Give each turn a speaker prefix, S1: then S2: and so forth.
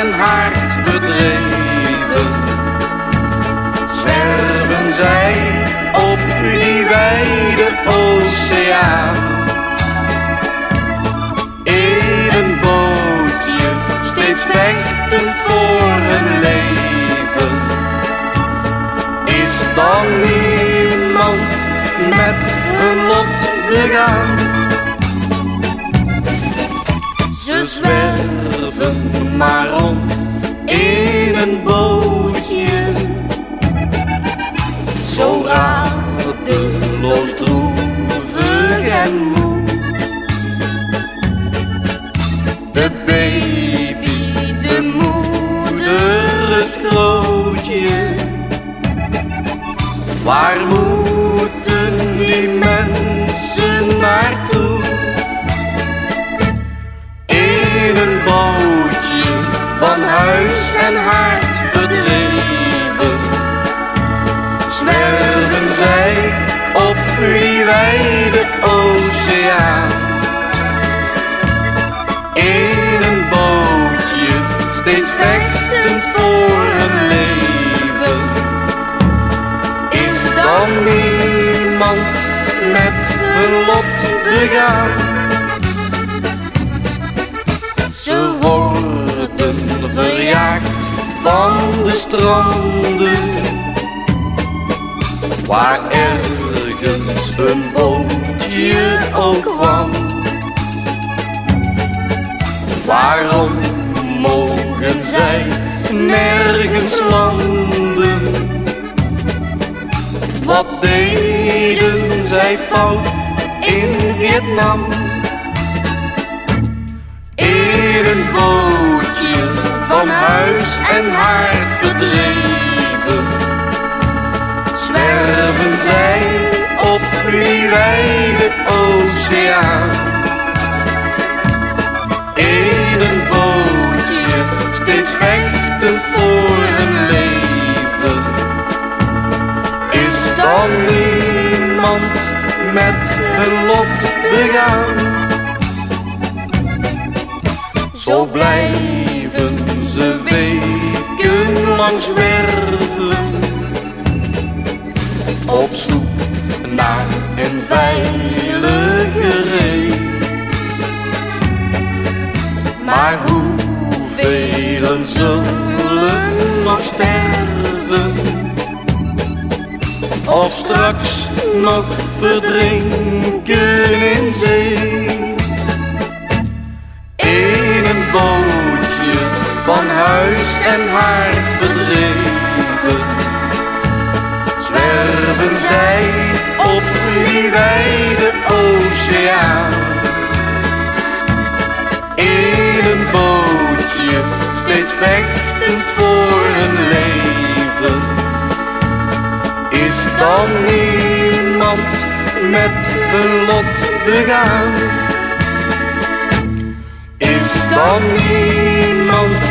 S1: en haard verdreven. Zwerven zij op die wijde oceaan. In een bootje, steeds vechtend voor hun leven. Is dan niemand met hun lot begaan? Ze zwerven maar rond in een bootje. Zo radeloos droevig en moe. De baby, de moeder, het grootje. Waar moeten huis en haard verdreven. Zwerven zij op die wijde oceaan. In een bootje, steeds vechtend voor hun leven. Is dan niemand met hun lot begaan? Van de stranden Waar ergens hun bootje ook kwam Waarom mogen zij nergens landen? Wat deden zij fout in Vietnam? En haard verdreven. Zwerven zij op die wijde oceaan. In een bootje, steeds vechtend voor hun leven. Is dan niemand met hun lot begaan? Zo ze weken lang zwerven Op zoek naar een veilige zee Maar hoeveel zullen nog sterven? Of straks nog verdrinken steeds vechtend voor hun leven. Is dan niemand met hun lot begaan? Is dan niemand